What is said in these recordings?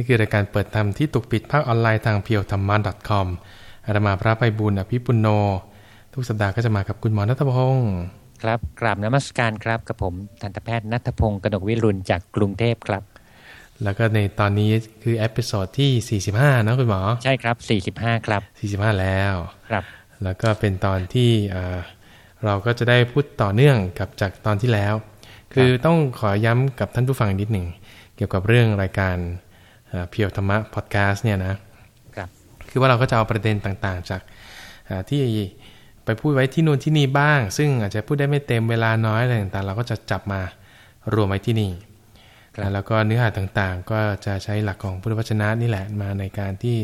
นี่คือรายการเปิดธรรมที่ถูกปิดภาคออนไลน์ทางเพียวธรรมะ .com อาตมาพระไพบูลย์อภิปุณโณ ทุกสัปดาห์ก็จะมากับคุณหมอณัฐพงศ์ครับกราบนมัสการครับกับผมทันตแพทย์ณัฐพงศ์กนกวิรุณจากกรุงเทพครับ แล้วก็ในตอนนี้คือ episode ที่ 45นะคุณหมอ ใช่ครับ 45 ครับ 45 แล้วครับ แล้วก็เป็นตอนที่อ่าเราก็จะได้พูดต่อเนื่องกับจากตอนที่แล้ว คือต้องขอย้ำกับท่านผู้ฟังนิดหนึ่งเกี่ยวกับเรื่องรายการ เพียวธรรมะพอดแคสต์เนี่ยนะครับคือว่าเราก็จะเอาประเด็นต่างๆ จากอ่าที่ไปพูดไว้ที่นู่นที่นี่บ้าง ซึ่งอาจจะพูดได้ไม่เต็มเวลาน้อยอะไรต่างๆเราก็จะจับมารวมไว้ที่นี่ครับแล้วก็เนื้อหาต่างๆ ก็จะใช้หลักของพุทธวจนะนี่แหละมาในการที่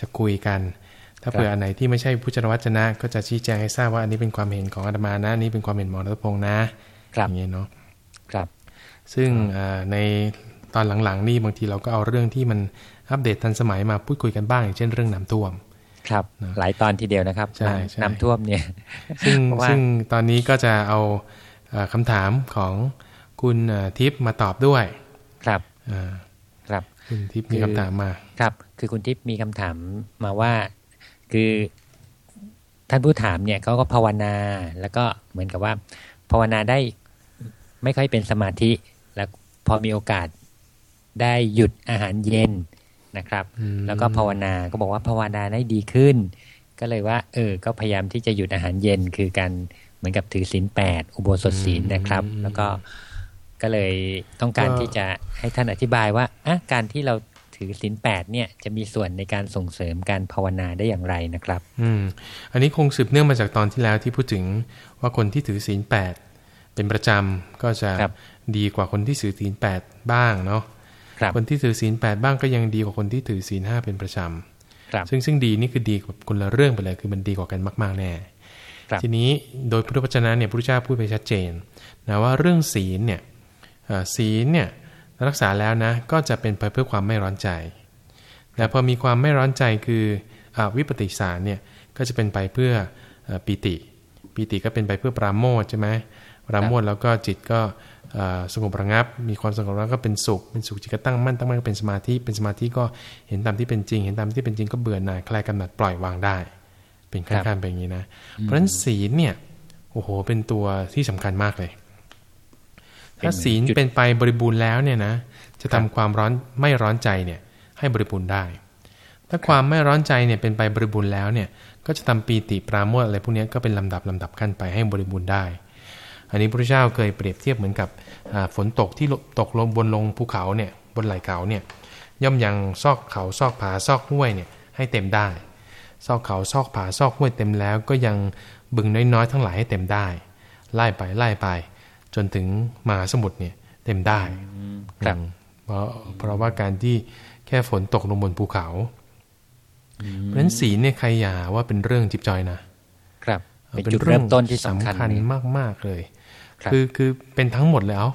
จะคุยกัน ถ้าเผื่ออันไหนที่ไม่ใช่พุทธวจนะ ก็จะชี้แจงให้ทราบว่าอันนี้เป็นความเห็นของอาตมานะอันนี้เป็นความเห็นหมอรัตพงษ์นะครับอย่างเงี้ยเนาะครับซึ่งอ่าใน ตอนหลังๆนี่บางทีเราก็เอาเรื่องที่มันอัปเดตทันสมัยมาพูดคุยกันบ้างอย่างเช่นเรื่องน้ำท่วม ครับหลายตอนทีเดียวนะครับใช่ใช่น้ำท่วมเนี่ยซึ่งเพราะว่าซึ่งตอนนี้ก็จะเอาเอ่อคำถามของคุณเอ่อทิพย์มาตอบด้วย ครับอ่าครับ คุณทิพย์มีคือคำถามมา ครับ คือคุณทิพย์มีคำถามมาว่า คือท่านผู้ถามเนี่ยเขาก็ภาวนา แล้วก็เหมือนกับว่า ภาวนาได้ไม่ค่อยเป็นสมาธิ แล้วพอมีโอกาส ได้หยุดอาหารเย็นนะครับอืมแล้วก็ภาวนาก็บอกว่าภาวนาได้ดีขึ้น ก็เลยว่า เออ ก็พยายามที่จะหยุดอาหารเย็นคือการเหมือนกับถือศีลแปดอุโบสถศีลนะครับ แล้วก็ก็เลยต้องการที่จะให้ท่านอธิบายว่าอะการที่เราถือศีลแปดเนี่ยจะมีส่วนในการส่งเสริมการภาวนาได้อย่างไรนะครับ อืม อันนี้คงสืบเนื่องมาจากตอนที่แล้วที่พูดถึงว่าคนที่ถือศีลแปดเป็นประจำก็จะครับดีกว่าคนที่ถือศีลแปดบ้างเนาะ ครับคนที่ถือศีลแปดบ้างก็ยังดีกว่าคนที่ถือศีลห้าเป็นประจครับำซึ่งซึ่งดีนี่คือดีกว่าคนละเรื่องไปเลยคือมันดีกว่ากันมาก ๆแน่ครับทีนี้โดยพุทธวจนะเนี่ยพระพุทธเจ้าพูดไปชัดเจนนะว่าเรื่องศีลเนี่ยเอ่อศีลเนี่ยรักษาแล้วนะก็จะเป็นไปเพื่อความไม่ร้อนใจแต่พอมีความไม่ร้อนใจคืออวิปติสารเนี่ยก็จะเป็นไปเพื่อเอ่อปีติปีติก็เป็นไปเพื่อปราโมทย์ใช่ไหมปราโมทย์แล้วก็จิตก็เอ่อ สงบระงับ มีความสงบระงับก็เป็นสุข เป็นสุขจิตก็ตั้งมั่นตั้งมั่นก็เป็นสมาธิ เป็นสมาธิก็เห็นตามที่เป็นจริง เห็นตามที่เป็นจริงก็เบื่อหน่าย คลายกำหนัดปล่อยวางได้ เป็นขั้นๆไปอย่างนี้นะ เพราะฉะนั้นศีลเนี่ย โอ้โห เป็นตัวที่สำคัญมากเลย ถ้าศีลจุดเป็นไปบริบูรณ์แล้วเนี่ยนะ จะทำความร้อนไม่ร้อนใจเนี่ย ให้บริบูรณ์ได้ ถ้าความไม่ร้อนใจเนี่ยเป็นไปบริบูรณ์แล้วเนี่ย ก็จะทำปีติปราโมทย์อะไรพวกเนี้ยก็เป็นลำดับลำดับขั้นไปให้บริบูรณ์ได้ อันนี้พระพุทธเจ้าเคยเปรียบเทียบเหมือนกับอ่าฝนตกที่ตกลงบนลงภูเขาเนี่ยบนไหล่เขาเนี่ยย่อมยังซอกเขาซอกผาซอกห้วยเนี่ยให้เต็มได้ ซอกเขาซอกผาซอกห้วยเต็มแล้วก็ยังบึงน้อยๆทั้งหลายให้เต็มได้ ไล่ไปไล่ไป จนถึงมหาสมุทรเนี่ยเต็มได้ครับอืมเพราะเพราะว่าการที่แค่ฝนตกลงบนภูเขาเพราะฉะนั้นศีลเนี่ยใครอย่าว่าเป็นเรื่องจิบจอยนะครับ เป็นจุดเริ่มต้นที่สำคัญญเนี่ยมากๆเลยครับคือคือเป็นทั้งหมดแล้ว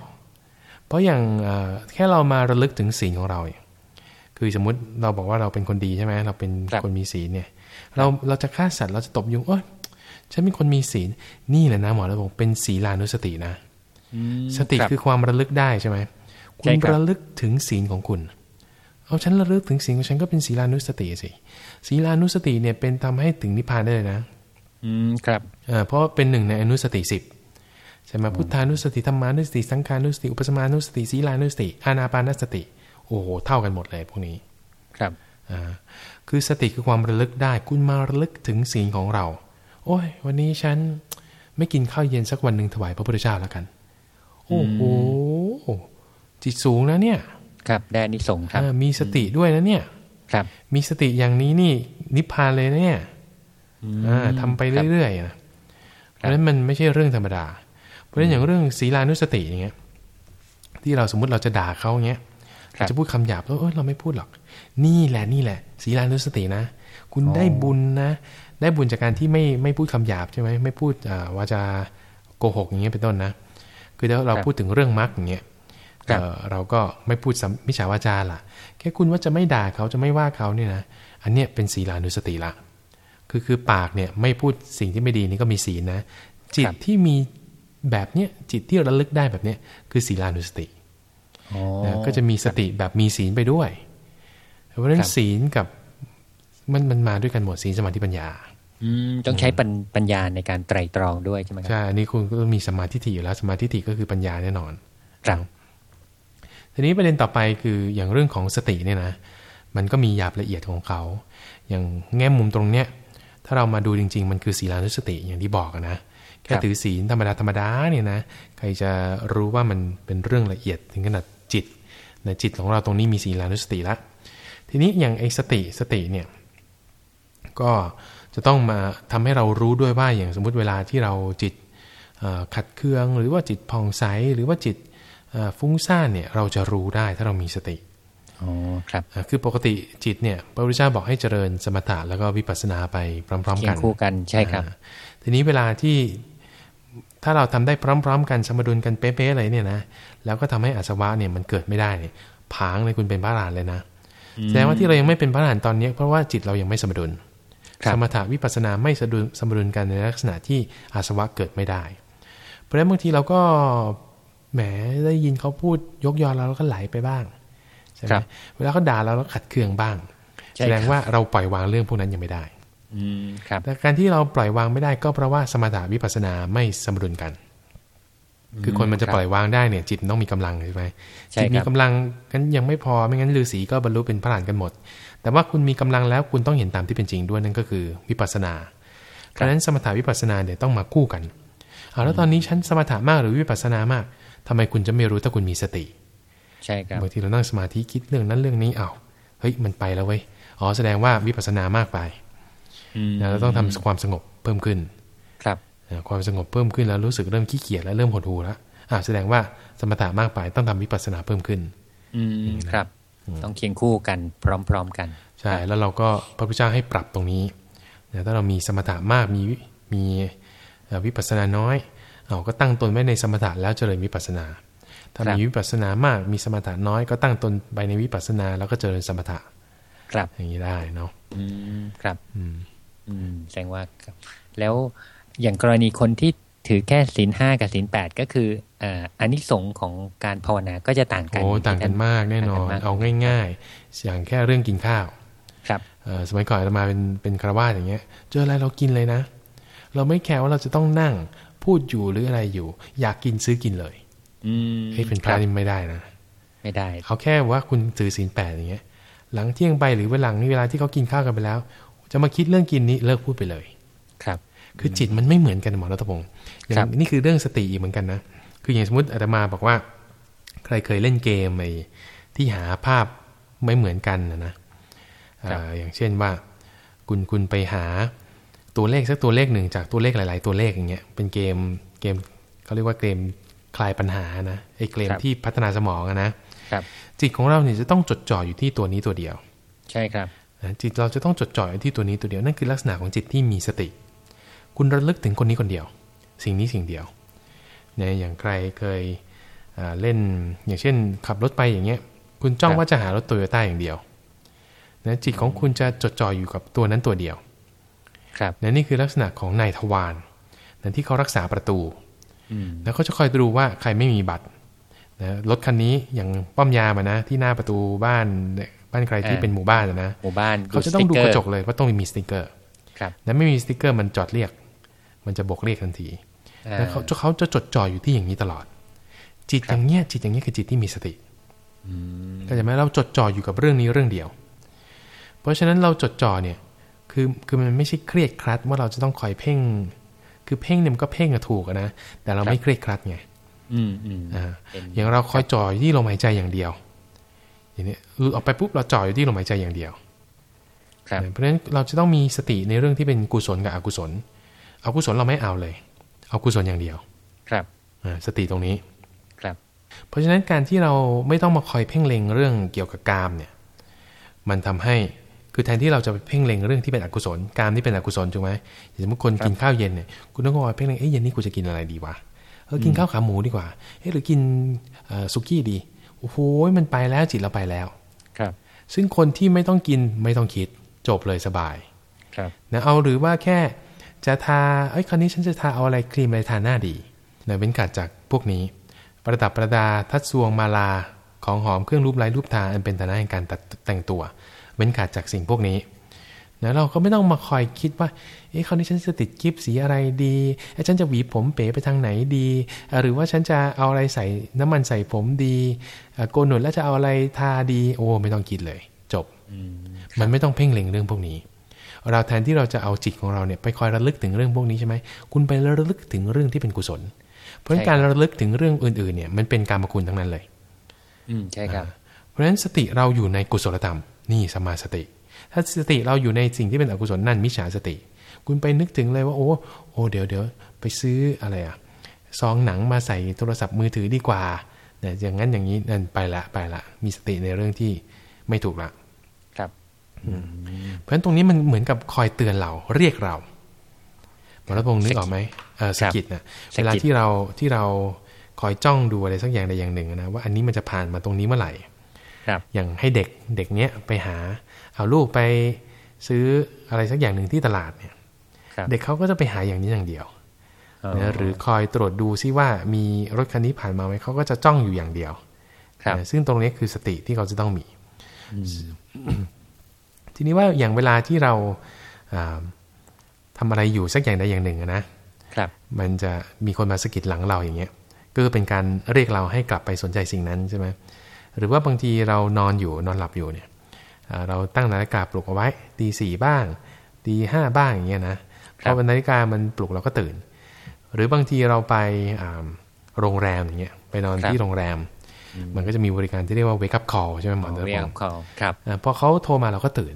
เพราะอย่างเอ่อแค่เรามาระลึกถึงศีลของเราเนี่ยคือสมมุติเราบอกว่าเราเป็นคนดีใช่ไหมเราเป็นครับคนมีศีลเนี่ย เราเราจะฆ่าสัตว์เราจะตบยุงโอ๊ยฉันเป็นคนมีศีลนี่แหละนะหมอเราบอกเป็นศีลานุสตินะสติรับคือความระลึกได้ใช่ไหมคุใช่ณครับระลึกถึงศีลของคุณ เอาฉันระลึกถึงศีลของฉันก็เป็นศีลานุสติสิศีลานุสติเนี่ยเป็นทำให้ถึงนิพพานได้เลยนะ อืมครับเอ่อเพราะว่าเป็นหนึ่งในอนุสติสิบใช่ไหมพุทธานุสติธรรมานุสติสังขานุสติ อุปสมานุสติศีลานุสติอานาปานสติ โอ้โหเท่ากันหมดเลยพวกนี้ครับอ่าคือสติคือความระลึกได้คุณมาระลึกถึงศีลของเรา โอ้ย วันนี้ฉันไม่กินข้าวเย็นสักวันหนึ่งถวายพระพุทธเจ้าแล้วกัน โอ้โหจิตสูงนะเนี่ย ครับได้อานิสงส์ครับอ่ามีสติด้วยนะเนี่ย ครับ มีสติอย่างนี้นี่นิพพานเลยนะเนี่ย อ่าทำไปเรื่อยๆนะเพราะฉะนั้นมันไม่ใช่เรื่องธรรมดา เพราะฉะนั้นอย่างเรื่องศีลานุสติอย่างเงี้ย ที่เราสมมุติเราจะด่าเขาอย่างเงี้ยครับเราจะพูดคำหยาบแล้วเออเราไม่พูดหรอก นี่แหละนี่แหละศีลานุสตินะ คุณได้บุญนะ ได้บุญจากการที่ไม่ไม่พูดคำหยาบใช่ไหมไม่พูดอ่าวาจาโกหกอย่างเงี้ยเป็นต้นนะ คือถ้าเราครับพูดถึงเรื่องมรรคอย่างเงี้ยครับเอ่อเราก็ไม่พูดสัมมิจฉาวาจาล่ะ แค่คุณว่าจะไม่ด่าเขาจะไม่ว่าเขาเนี่ยนะ อันเนี้ยเป็นศีลานุสติละ คือคือปากเนี่ยไม่พูดสิ่งที่ไม่ดีนี่ก็มีศีลนะ จิตครับที่มีแบบเนี้ยจิตที่ระลึกได้แบบเนี้ยคือศีลานุสติอ๋อนะก็จะมีสติแบบมีศีลไปด้วย เพราะฉะนั้นศีลกับมันมันมาด้วยกันหมดศีลสมาธิปัญญาอืมต้องใช้ปัญปัญญาในการไตรตรองด้วยใช่ไหมครัใช่อันนี้คุณก็มีสมาธิถี่อยู่แล้ว สมาธิถี่ก็คือปัญญาแน่นอนครับทีนี้ประเด็นต่อไปคืออย่างเรื่องของสติเนี่ยนะมันก็มีหยาบละเอียดของเขา อย่างแง่มุมตรงเนี้ย ถ้าเรามาดูจริง ๆ มันคือศีลานุสติอย่างที่บอกอะนะ แค่ถือศีลธรรมดาธรรมดาเนี่ยนะ ใครจะรู้ว่ามันเป็นเรื่องละเอียดถึงขนาดจิตนะจิตของเราตรงนี้มีศีลานุสติละ ทีนี้อย่างไอ้สติสติเนี่ย ก็จะต้องมาทำให้เรารู้ด้วยว่าอย่างสมมุติเวลาที่เราจิตเอ่อขัดเคือง หรือว่าจิตผ่องใสหรือว่าจิตเอ่อฟุ้งซ่านเนี่ยเราจะรู้ได้ถ้าเรามีสติ อ๋อครับอ่าคือปกติจิตเนี่ยพระพุทธเจ้าบอกให้เจริญสมถะแล้วก็วิปัสสนาไปพร้อมๆเคียกังนคู่กันใช่ครับอ่าทีนี้เวลาที่ถ้าเราทำได้พร้อม ๆ กันสมดุลกันเป๊ะๆเลยเนี่ยนะแล้วก็ทำให้อาสวะเนี่ยมันเกิดไม่ได้เนี่ยผางเลยคุณเป็นพระอรหันต์เลยนะแสดงว่าที่เรายังไม่เป็นพระอรหันต์ตอนนี้เพราะว่าจิตเรายังไม่สมดุลครับสมถะวิปัสสนาไม่สมดุลสมดุลกันในลักษณะที่อาสวะเกิดไม่ได้ เพราะฉะนั้นบางทีเราก็แหมได้ยินเขาพูดยกยอเราแล้วก็ไหลไปบ้าง ใช่ไหมครับเวลาเขาด่าเราแล้วขัดเคืองบ้างใช่แสดงครับว่าเราปล่อยวางเรื่องพวกนั้นยังไม่ได้อืมครับแต่การที่เราปล่อยวางไม่ได้ก็เพราะว่าสมถะวิปัสสนาไม่สมดุลกัน คือคนมันจะปล่อยวางได้เนี่ย จิตมันต้องมีกำลังใช่ไหมใช่จิตมีครับกำลังกันยังไม่พอไม่งั้นฤาษีก็บรรลุเป็นพระอรหันต์กันหมด แต่ว่าคุณมีกำลังแล้วคุณต้องเห็นตามที่เป็นจริงด้วยนั่นก็คือวิปัสสนาดังนั้นสมถะวิปัสสนาเนี่ยต้องมาคู่กันเอาแล้วตอนนี้ฉันสมถะมากหรือวิปัสสนามากทำไมคุณจะไม่รู้ถ้าคุณมีสติ ใช่ครับบางทีเรานั่งสมาธิคิดเรื่องนั้นเรื่องนี้อ้าวเฮ้ยมันไปแล้วเว้ยอ๋อแสดงว่าวิปัสสนามากไปอืมนะเราต้องทำความสงบเพิ่มขึ้น ครับอ่าความสงบเพิ่มขึ้นแล้วรู้สึกเริ่มขี้เกียจแล้วเริ่มหดหู่แล้วอ่าแสดงว่าสมถะมากไปต้องทำวิปัสสนาเพิ่มขึ้น อืมครับ ต้องเคียงคู่กันพร้อม ๆกัน ใช่ แล้วเราก็พระพุทธเจ้าให้ปรับตรงนี้นะถ้าเรามีสมถะมากมีวิมีเอ่อวิปัสสนาน้อยเราก็ตั้งตนไว้ในสมถะแล้วเจริญวิปัสสนา ถ้าครับมีวิปัสสนามากมีสมถะน้อยก็ตั้งตนไปในวิปัสสนาแล้วก็เจริญสมถะ ครับ อย่างนี้ได้เนาะอืมครับอืมอืมแสดงว่าครับ แล้วอย่างกรณีคนที่ถือแค่ศีลห้ากับศีลแปดก็คืออ่าอานิสงส์ของการภาวนาก็จะต่างกันโอ้ต่างกันมากแน่นอนต่างกันมากเอาง่าย ๆ อย่างแค่เรื่องกินข้าว ครับเอ่อสมัยก่อนเรามาเป็นเป็นคารวาสอย่างเงี้ย เจออะไรเรากินเลยนะ เราไม่แคร์ว่าเราจะต้องนั่งพูดอยู่หรืออะไรอยู่ อยากกินซื้อกินเลย อืมเฮ้ยเป็นพคระรับนี่ไม่ได้นะ ไม่ได้เอาแค่ว่าคุณถือศีลแปดอย่างเงี้ย หลังเที่ยงไปหรือเวลานี้เวลาที่เขากินข้าวกันไปแล้ว จะมาคิดเรื่องกินนี้เลิกพูดไปเลย ครับ คือจิตมันไม่เหมือนกันหมอรัตพงศ์อย่าครับงนี่คือเรื่องสติอีกเหมือนกันนะ คืออย่างสมมติอาตมาบอกว่า ใครเคยเล่นเกมไอ้ที่หาภาพไม่เหมือนกันนะนะเอ่ออย่างเช่นว่า คุณคุณไปหาตัวเลขสักตัวเลขหนึ่งจากตัวเลขหลาย ๆ ตัวเลขอย่างเงี้ย เป็นเกมเกมเขาเรียกว่าเกม คลายปัญหานะไอ้เกมครับที่พัฒนาสมองอะนะครับจิตของเราเนี่ยจะต้องจดจ่ออยู่ที่ตัวนี้ตัวเดียว ใช่ครับนะจิตเราจะต้องจดจ่ออยู่ที่ตัวนี้ตัวเดียวนั่นคือลักษณะของจิตที่มีสติ คุณระลึกถึงคนนี้คนเดียว สิ่งนี้สิ่งเดียวเนี่ยอย่างใครเคยอ่าเล่นอย่างเช่น ขับรถไปอย่างเงี้ย คุณจ้องครับว่าจะหารถโตโยต้าอย่างเดียวนะจิตของคุณจะจดจ่ออยู่กับตัวนั้นตัวเดียว ครับนะนี่คือลักษณะของนายทวารนะที่เขารักษาประตูอืม แล้วเขาจะคอยดูว่าใครไม่มีบัตรนะรถคันนี้อย่างป้อมยามอะนะ ที่หน้าประตูบ้านบ้านใครที่เป็นหมู่บ้านอะนะหมู่บ้านเขาจะต้องดูสกเระจกเลยว่าต้องมีสติกเกอร์ครับนั้นไม่มีสติกเกอร์มันจอดเรียก มันจะบอกเรียกทันทีอ่าแล้วเขาเขาจะจดจ่ออยู่ที่อย่างนี้ตลอด จิตครับอย่างเงี้ยจิตอย่างเงี้ยคือจิตที่มีสติอืมก็จะไหมเราจดจ่ออยู่กับเรื่องนี้เรื่องเดียว เพราะฉะนั้นเราจดจ่อเนี่ยคือคือมันไม่ใช่เครียดครัดว่าเราจะต้องคอยเพ่ง คือเพ่งเนี่ยมันก็เพ่งอะถูกอะนะ แต่เราไม่เครียดครัดไงอืมอืมอ่าเป็นอย่างเราคอยจ่ออยู่ที่ลมหายใจอย่างเดียว อย่างนี้หลุดออกไปปุ๊บเราจ่ออยู่ที่ลมหายใจอย่างเดียวครับเพราะฉะนั้นเราจะต้องมีสติในเรื่องที่เป็นกุศลกับอกุศลเอากุศลเราไม่เอาเลย เอากุศลอย่างเดียว ครับอ่าสติตรงนี้ครับ เพราะฉะนั้นการที่เราไม่ต้องมาคอยเพ่งเล็งเรื่องเกี่ยวกับกามเนี่ย มันทำให้ คือแทนที่เราจะไปเพ่งเล็งเรื่องที่เป็นอกุศลกามที่เป็นอกุศลถูกไหมอย่างสมมติคนกินข้าวเย็นเนี่ยคุณต้องคอยเพ่งเล็งเอ้ยเย็นนี้กูจะกินอะไรดีวะเออกินข้าวขาหมูดีกว่าเอ้หรือกินเอ่อสุกี้ดีโอ้โหมันไปแล้วจิตเราไปแล้วครับ ซึ่งคนที่ไม่ต้องกินไม่ต้องคิดจบเลยสบาย ครับนะเอาหรือว่าแค่จะทาเอ้ยคราวนี้ฉันจะทาเอาอะไรครีมอะไรทาหน้าดีนะเว้นกัดจากพวกนี้ ประดับประดาทัดซวงมาลาของหอมเครื่องรูปไร้รูปทาอันเป็นฐานะแห่งการตัดแต่งตัว เว้นขาดจากสิ่งพวกนี้นะเราก็ไม่ต้องมาคอยคิดว่า เอ๊ะคราวนี้ฉันจะติดกิฟสีอะไรดีเอ๊ะฉันจะหวีผมเป๋ไปทางไหนดี หรือว่าฉันจะเอาอะไรใส่น้ำมันใส่ผมดีโกนหนวดแล้วจะเอาอะไรทาดี โอ้ไม่ต้องคิดเลย จบ มันไม่ต้องเพ่งเล็งเรื่องพวกนี้ เราแทนที่เราจะเอาจิตของเราเนี่ยไปคอยระลึกถึงเรื่องพวกนี้ใช่ไหม คุณไประลึกถึงเรื่องที่เป็นกุศล เพราะการระลึกถึงเรื่องอื่นๆเนี่ยมันเป็นการมคุณทั้งนั้นเลย อืมใช่ครับ เพราะฉะนั้นสติเราอยู่ในกุศลธรรม นี่สมาสติ ถ้าสติเราอยู่ในสิ่งที่เป็นอกุศลนั่นมิจฉาสติ คุณไปนึกถึงเลยว่าโอ้โอ้เดี๋ยวเดี๋ยวไปซื้ออะไรอะซองหนังมาใส่โทรศัพท์มือถือดีกว่าเนี่ยอย่างนั้นอย่างนี้นั่นไปละไปละ มีสติในเรื่องที่ไม่ถูกละครับเพราะฉะนั้นตรงนี้มันเหมือนกับคอยเตือนเราเรียกเราหมอรัพงศ์นึกออกไหมเออสกิดนะเวลาที่เราที่เราคอยจ้องดูอะไรสักอย่างใดอย่างหนึ่งนะว่าอันนี้มันจะผ่านมาตรงนี้เมื่อไหร่ครับ อย่างให้เด็กเด็กเนี้ยไปหาเอาลูกไปซื้ออะไรสักอย่างหนึ่งที่ตลาดเนี่ยครับเด็กเขาก็จะไปหาอย่างนี้อย่างเดียวอ๋อนะหรือคอยตรวจดูซิว่ามีรถคันนี้ผ่านมาไหมเขาก็จะจ้องอยู่อย่างเดียวครับนะซึ่งตรงนี้คือสติที่เขาจะต้องมี ทีนี้ว่าอย่างเวลาที่เราอ่าทำอะไรอยู่สักอย่างใดอย่างหนึ่งอะนะครับมันจะมีคนมาสะกิดหลังเราอย่างเงี้ยก็คือเป็นการเรียกเราให้กลับไปสนใจสิ่งนั้นใช่ไหม หรือว่าบางทีเรานอนอยู่นอนหลับอยู่เนี่ยอ่าเราตั้งนาฬิกาปลุกเอาไว้ตีสี่บ้างตีห้าบ้างอย่างเงี้ยนะพอวันนาฬิกามันปลุกเราก็ตื่น หรือบางทีเราไปอ่าโรงแรมอย่างเงี้ยไปนอนครับที่โรงแรม มันก็จะมีบริการที่เรียกว่า wake up call ใช่ไหมหมออ๋อเตอร์เรียพกงศ์คอครับอ่าพอเขาโทรมาเราก็ตื่น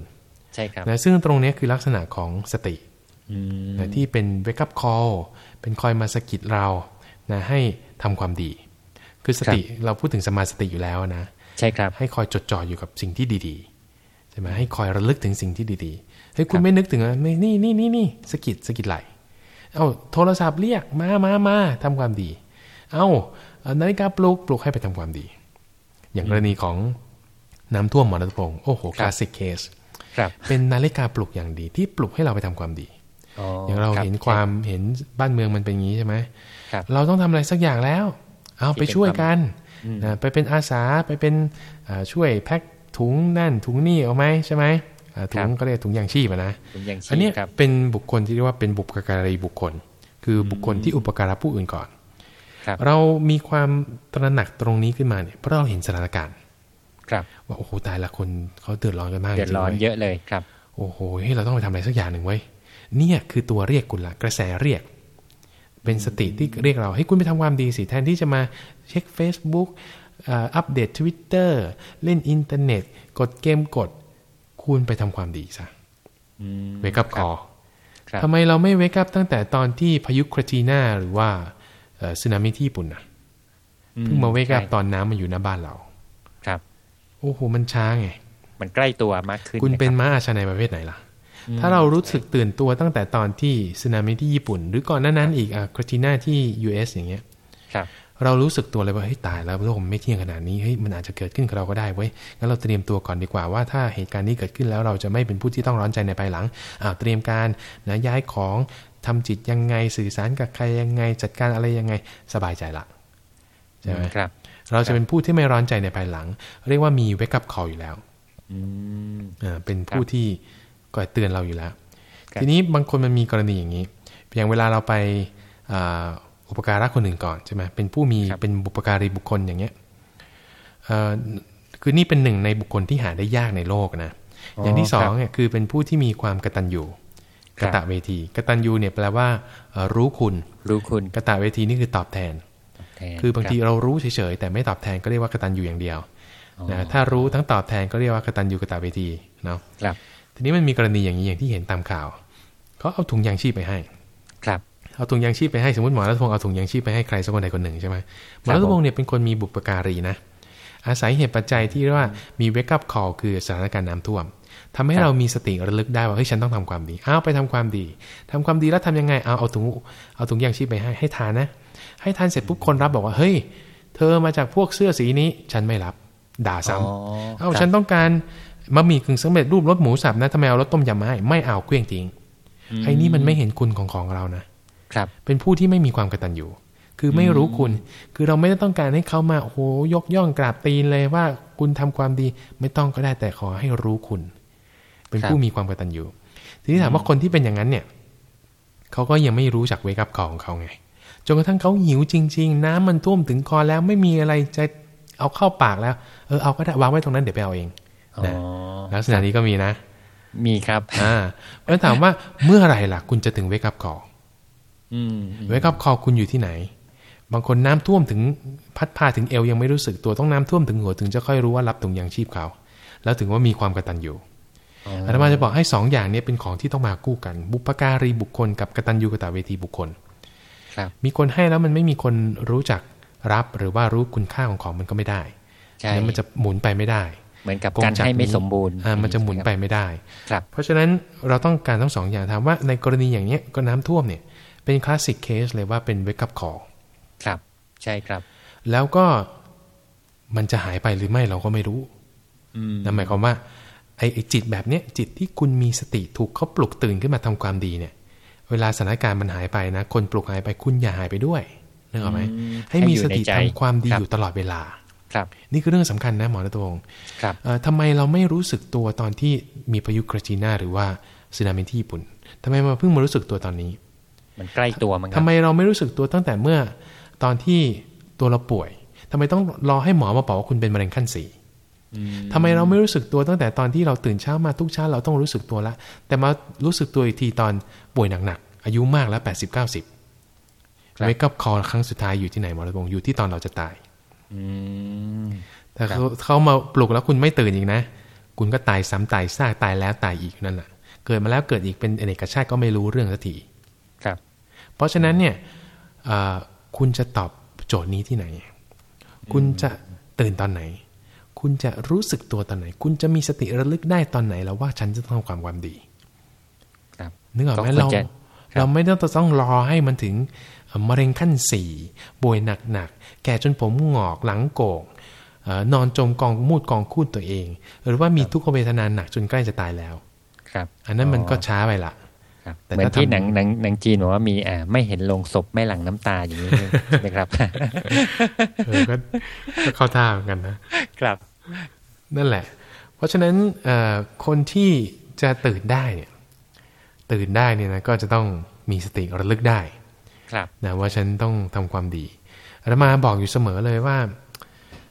ใช่ครับนะซึ่งตรงนี้คือลักษณะของสติอืมนะที่เป็น wake up call เป็นคอยมาสะกิดเรานะให้ทำความดี คือสติเราพูดถึงสัมมาสติอยู่แล้วนะใช่ครับ ให้คอยจดจ่ออยู่กับสิ่งที่ดีๆใช่ไหมให้คอยระลึกถึงสิ่งที่ดีๆเฮ้ยคุณไม่นึกถึงอะไม่นี่นี่นี่นี่สะกิดสะกิดไหลเอาโทรศัพท์เรียกมามามาทำความดี เอาเอานาฬิกาปลุกปลุกให้ไปทำความดี อย่างกรณีของน้ำท่วมหมอณัฐพงศ์โอ้โห classic case ครับเป็นนาฬิกาปลุกอย่างดีที่ปลุกให้เราไปทำความดีอ๋ออย่างเราบเห็นความเห็นบ้านเมืองมันเป็นอย่างนี้ใช่ไหมครับเราต้องทำอะไรสักอย่างแล้ว เอาไปช่วยกันนะไปเป็นอาสาไปเป็นอ่าช่วยแพ็คถุงนั่นถุงนี่เอาไหมใช่ไหมอ่าถุงก็เรียกถุงยางชีพอะนะถุงยางชีพอันเนี้ยครับเป็นบุคคลที่เรียกว่าเป็นบุปการีบุคคล คือบุคคลที่อุปการะผู้อื่นก่อนครับเรามีความตระหนักตรงนี้ขึ้นมาเนี่ยเพราะเราเห็นสถานการณ์ ครับว่าโอ้โหตายละคนเขาเดือดร้อนกันมากเดือดร้อนจงๆว้เยอะเลยครับ โอ้โหเฮ้ยเราต้องไปทำอะไรสักอย่างหนึ่งไว้ยเนี่ยคือตัวเรียกคุณละกระแสเรียก เป็นสติที่เรียกเราให้คุณไปทำความดีสิแทนที่จะมาเช็ค Facebook อ่าอัปเดต Twitter เล่นอินเทอร์เน็ต กดเกมกด คุณไปทำความดีซะอืมเวกับคอครับทำไมเราไม่เวกับตั้งแต่ตอนที่พายุคราจีน่าหรือว่าเอ่อสึนามิที่ญี่ปุ่นนะเพิ่งมาเวกับใช่ตอนน้ำมันอยู่หน้าบ้านเราครับ โอ้โหมันช้าไงมันใกล้ตัวมากขึ้นคุณเป็นนะม้าอาชาในประเภทไหนล่ะ ถ้าเรารู้สึกตื่นตัวตั้งแต่ตอนที่สึนามิที่ญี่ปุ่น หรือก่อนหน้านั้นอีกอะคราจีน่าที่ US อย่างเงี้ยครับเรารู้สึกตัวเลยว่าเฮ้ยตายแล้วโลกมันไม่เที่ยงขนาดนี้เฮ้ยมันอาจจะเกิดขึ้นกับเราก็ได้เว้ยงั้นเราเตรียมตัวก่อนดีกว่าว่าถ้าเหตุการณ์นี้เกิดขึ้นแล้วเราจะไม่เป็นผู้ที่ต้องร้อนใจในภายหลังอ่าเตรียมการนะย้ายของทำจิตยังไงสื่อสารกับใครยังไง จัดการอะไรยังไงสบายใจละใช่ไหมครับ เราจะเป็นผู้ที่ไม่ร้อนใจในภายหลัง เรียกว่ามี wake up call อยู่แล้วอืมอ่าเป็นผู้ที่ ก่อยเตือนเราอยู่แล้วครับทีนี้บางคนมันมีกรณีอย่างนี้อย่างเวลาเราไปอ่าอุปการะคนอื่นก่อนใช่ไหมเป็นผู้มีเป็นบุปการีบุคคลอย่างเงี้ยเอ่อคือนี่เป็นหนึ่งในบุคคลที่หาได้ยากในโลกนะอ๋ออย่างที่สอครังบเนี่ยคือเป็นผู้ที่มีความกตัญญูคกรับตะเวทีกตัญญูเนี่ยแปลว่าเอ่อรู้คุณ รู้คุณกตะเวทีนี่คือตอบแทนแทนคือบางทีรัเรารู้เฉยๆแต่ไม่ตอบแทนก็เรียกว่ากตัญญูอย่างเดียวอ๋อนะถ้ารู้ทั้งตอบแทนก็เรียกว่ากตัญญูกตะเวทีเนาะครับ ทีนี้มันมีกรณีอย่างนี้อย่างที่เห็นตามข่าวเขาเอาถุงยางชีพไปให้ ครับ เอาถุงยางชีพไปให้สมมติหมอรัตพงศ์เอาถุงยางชีพไปให้ใครสักคนใดคนหนึ่งใช่ไหมหมอรัตพงศ์เนี่ยเป็นคนมีบุปการีนะอาศัยเหตุปัจจัยที่เรียกว่ามีเวกับคอลคือสถานการณ์น้ำท่วมทำให้เรามีสติระลึกได้ว่าเฮ้ยฉันต้องทำความดีอ้าวไปทำความดีทำความดีแล้วทำยังไงเอาเอาถุงเอาถุงยางชีพไปให้ให้ทานนะ ให้ทานเสร็จปุ๊บคนรับบอกว่าเฮ้ย เธอมาจากพวกเสื้อสีนี้ ฉันไม่รับ ด่าซ้ำอ๋อเอ้าครับฉันต้องการ บะหมี่กึ่งสำเร็จรูปรสหมูสับนะทำไมเอารสต้มยำมาให้ไม่เอาเครื่องทิ้งไอ้นี่มันไม่เห็นคุณของของเรานะครับ เป็นผู้ที่ไม่มีความกตัญญูคือไม่รู้คุณ คือเราไม่ได้ต้องการให้เขามาโอ้โหยกย่องกราบตีนเลยว่าคุณทำความดีไม่ต้องก็ได้แต่ขอให้รู้คุณ เป็นผู้มีความกตัญญูทีนี้ถามว่าคนที่เป็นอย่างนั้นเนี่ยเขาก็ยังไม่รู้จักเวกับของเขาไงจนกระทั่งเขาหิวจริง ๆ น้ำมันท่วมถึงคอแล้วไม่มีอะไรจะเอาเข้าปากแล้ว เออเอาก็ได้วางไว้ตรงนั้นเดี๋ยวไปเอาเอง นะลักษณะนี้ก็มีนะ มีครับอ่าเพราะถามว่าเมื่อไรล่ะ คุณจะถึงเวกับคออืมเวกับคอคุณอยู่ที่ไหน บางคนน้ำท่วมถึงพัดพาถึงเอวยังไม่รู้สึกตัวต้องน้ำท่วมถึงหัวถึงจะค่อยรู้ว่ารับถุงยางชีพเขา แล้วถึงว่ามีความกตัญญูอาตมาจะบอกให้สองอย่างนี้เป็นของที่ต้องมากู้กัน บุปการีบุคคลกับกตัญญูกตเวทีบุคคลครับมีคนให้แล้วมันไม่มีคนรู้จักรับหรือว่ารู้คุณค่าของของมันก็ไม่ได้ใช่แล้วมันจะหมุนไปไม่ได้ เหมือนกับการให้ไม่สมบูรณ์อ่ามันจะหมุนไปไม่ได้ครับเพราะฉะนั้นเราต้องการทั้งสองอย่างถามว่าในกรณีอย่างเนี้ยก็น้ำท่วมเนี่ยเป็น classic case เลยว่าเป็น wake up call ครับ ใช่ครับ แล้วก็มันจะหายไปหรือไม่เราก็ไม่รู้อืมนั่นหมายความว่าไอ้ไอ้จิตแบบเนี้ยจิตที่คุณมีสติถูกเขาปลุกตื่นขึ้นมาทำความดีเนี่ย เวลาสถานการณ์มันหายไปนะ คนปลุกหายไปคุณอย่าหายไปด้วยนึกออกไหมอืมให้มีสติให้อยู่ในใจทำความดีครับอยู่ตลอดเวลา ครับนี่คือเรื่องสำคัญนะหมอณตวงศ์ครับเอ่อทำไมเราไม่รู้สึกตัวตอนที่มีพายุกระจีน่าหรือว่าสึนามิที่ญี่ปุ่นทำไมมาเพิ่งมารู้สึกตัวตอนนี้ มันใกล้ตัวมั้งคทำรับไมเราไม่รู้สึกตัวตั้งแต่เมื่อตอนที่ตัวเราป่วยทำไมต้องรอให้หมอมาบอกว่าคุณเป็นมะเร็งขั้นสี่อืมทำไมเราไม่รู้สึกตัวตั้งแต่ตอนที่เราตื่นเช้ามาทุกเช้าเราต้องรู้สึกตัวละ แต่มารู้สึกตัวอีกทีตอนป่วยหนักๆอายุมากแล้วแปดสิบเก้าสิบเวกับคอครั้งสุดท้ายอยู่ที่ไหนหมอระบงอยู่ที่ตอนเราจะตาย อืมแต่เขาเขามาปลุกแล้วคุณไม่ตื่นอีกนะ คุณก็ตายซ้ำตายซากตายแล้วตายอีกนั่นแหละเกิดมาแล้วเกิดอีกเป็นเอกชาติก็ไม่รู้เรื่องสักทีครับ เพราะฉะนั้นเนี่ยเอ่อคุณจะตอบโจทย์นี้ที่ไหน คุณจะตื่นตอนไหน คุณจะรู้สึกตัวตอนไหน คุณจะมีสติระลึกได้ตอนไหนแล้วว่าฉันจะต้องทำความความดีครับนึกออกไหมก็ควรเราจะครับ เราไม่ต้องต้องรอให้มันถึงเอ่อมะเร็งขั้นสี่ป่วยหนักๆ แก่จนผมงอกหลังโก่งเอ่อนอนจมกองมูดกองคูดตัวเอง หรือว่ามีทุกขเวทนาหนักจนใกล้จะตายแล้ว ครับ อันนั้นมันก็ช้าไปละครับแต่เหมือนถ้าที่ทำหนังหนังหนังจีนบอกว่ามีอ่าไม่เห็นลงศพไม่หลั่งน้ำตาอย่างนี้ใช่ไหมครับเออก็ก็เข้าท่าเหมือนกันนะครับ นั่นแหละ เพราะฉะนั้นเอ่อคนที่จะตื่นได้เนี่ย ตื่นได้เนี่ยนะก็จะต้องมีสติระลึกได้ ครับนะว่าฉันต้องทำความดีอาตมาบอกอยู่เสมอเลยว่า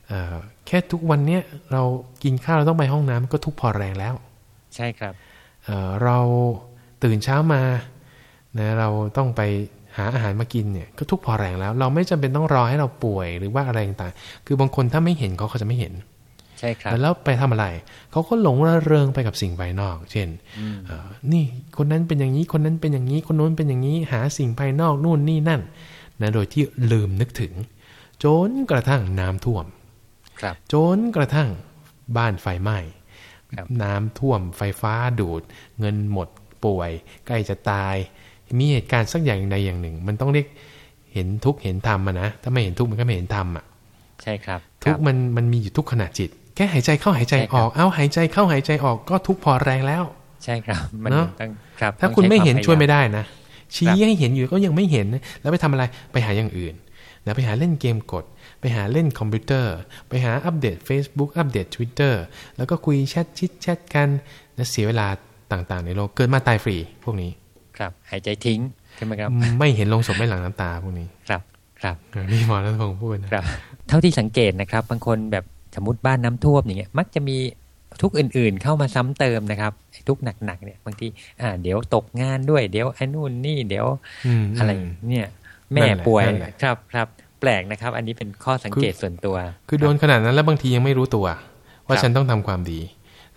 เอ่อแค่ทุกวันเนี้ยเรากินข้าวเราต้องไปห้องน้ำก็ทุกข์พอแรงแล้ว ใช่ครับเอ่อเราตื่นเช้ามานะเราต้องไปหาอาหารมากินเนี่ยก็ทุกข์พอแรงแล้ว เราไม่จำเป็นต้องรอให้เราป่วยหรือว่าอะไรต่างๆคือบางคนถ้าไม่เห็นเขาก็จะไม่เห็น ใช่ครับแล้วไปทำอะไร เขาก็หลงระเริงไปกับสิ่งภายนอก เช่นเอ่อนี่คนนั้นเป็นอย่างนี้คนนั้นเป็นอย่างนี้คนโน้นเป็นอย่างนี้หาสิ่งภายนอกนู่นนี่นั่นนะโดยที่ลืมนึกถึงจนกระทั่งน้ำท่วม ครับจนกระทั่งบ้านไฟไหม้ครับน้ำท่วมไฟฟ้าดูด เงินหมดป่วย ใกล้จะตาย มีเหตุการณ์สักอย่างใดอย่างหนึ่ง มันต้องเรียกเห็นทุกข์เห็นธรรมอะนะถ้าไม่เห็นทุกข์มันก็ไม่เห็นธรรมอะใช่ครับ ทุกข์มันมันมีอยู่ทุกขณะจิต แค่หายใจเข้าหายใจใช่ครับออก เอาหายใจเข้าหายใจออกก็ทุกข์พอแรงแล้ว ใช่ครับ มันเนอะต้องครับ ถ้าต้องคุณใช้ไม่เห็นควาช่วยพาาไม่ได้นะ ชี้ครับให้เห็นอยู่ก็ยังไม่เห็น แล้วไปทำอะไร ไปหาอย่างอื่นนะไปหาเล่นเกมกด ไปหาเล่นคอมพิวเตอร์ ไปหาอัปเดต Facebook อัปเดต Twitter แล้วก็คุยแชทชิดแชทกันนะเสียเวลาต่างๆ ในโลกเกิดมาตายฟรีพวกนี้ ครับ หายใจทิ้งใช่ไหมครับ ไม่เห็นลงศพไม่หลั่งน้ำตาพวกนี้ ครับ ครับเออนี่หมอรัตพงศ์พูดนะครับ เท่าที่สังเกตนะครับ บางคนแบบ สมมติบ้านน้ำท่วมอย่างเงี้ยมักจะมีทุกข์อื่นๆเข้ามาซ้ำเติมนะครับไอ้ทุกข์หนักๆเนี่ยบางทีอ่าเดี๋ยวตกงานด้วยเดี๋ยวไอ้นู่นนี่เดี๋ยวมอะไรมเนี่ยนั่แม่นแหละป่วยนั่นแหละครับครับแปลกนะครับ อันนี้เป็นข้อสังเกตส่วนตัว คือโดนขนาดนั้นแล้วบางทียังไม่รู้ตัว ว่าครับฉันต้องทำความดี